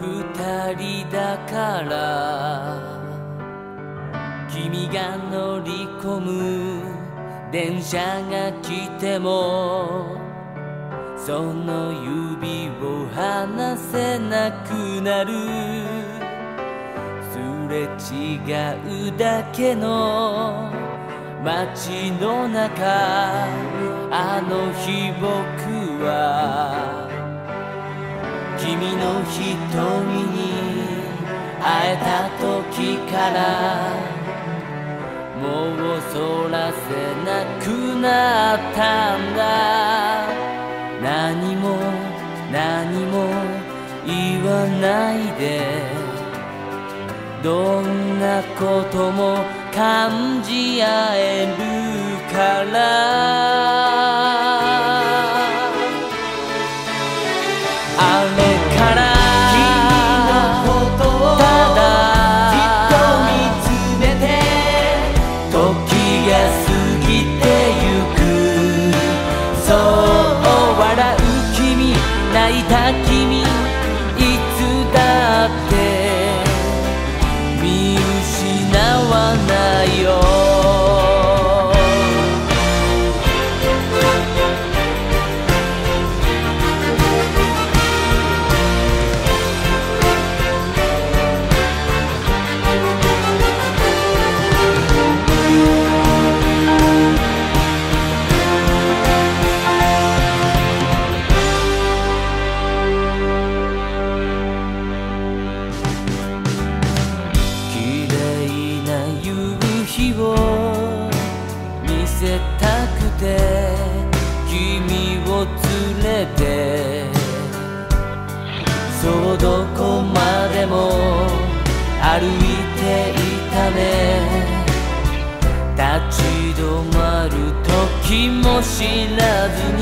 二人だから君が乗り込む電車が来てもその指を離せなくなる。すれ違うだけの街の中あの日僕は君の瞳に会えた時からもうそらせなくなったんだ。何も何も言わないで。どんなことも感じ合えるから。いた君歩いていたね。立ち止まる時も知らずに。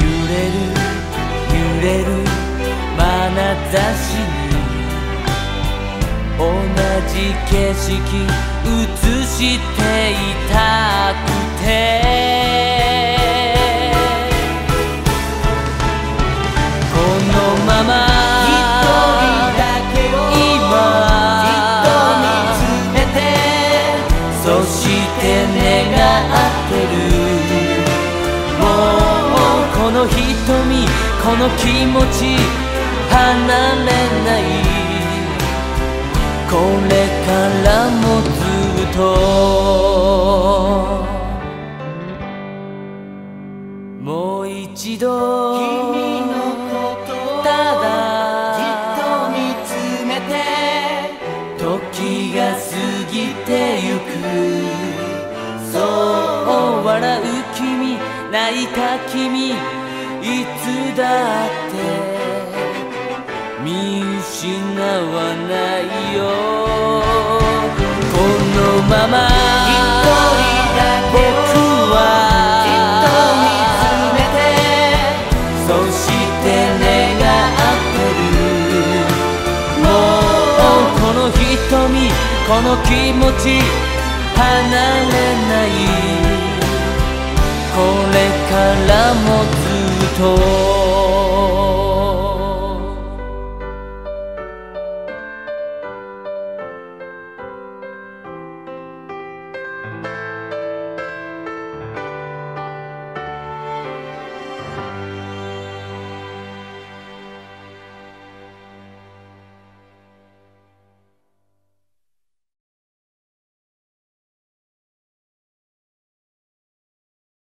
揺れる揺れる眼差しに。同じ景色映していたくて。このままそして願ってる。もうこの瞳この気持ち離れない。これからもずっと。もう一度。泣いた君いつだって見失わないよ。このまま僕はそして願ってる。もうこの瞳この気持ち離れないこれからもずっと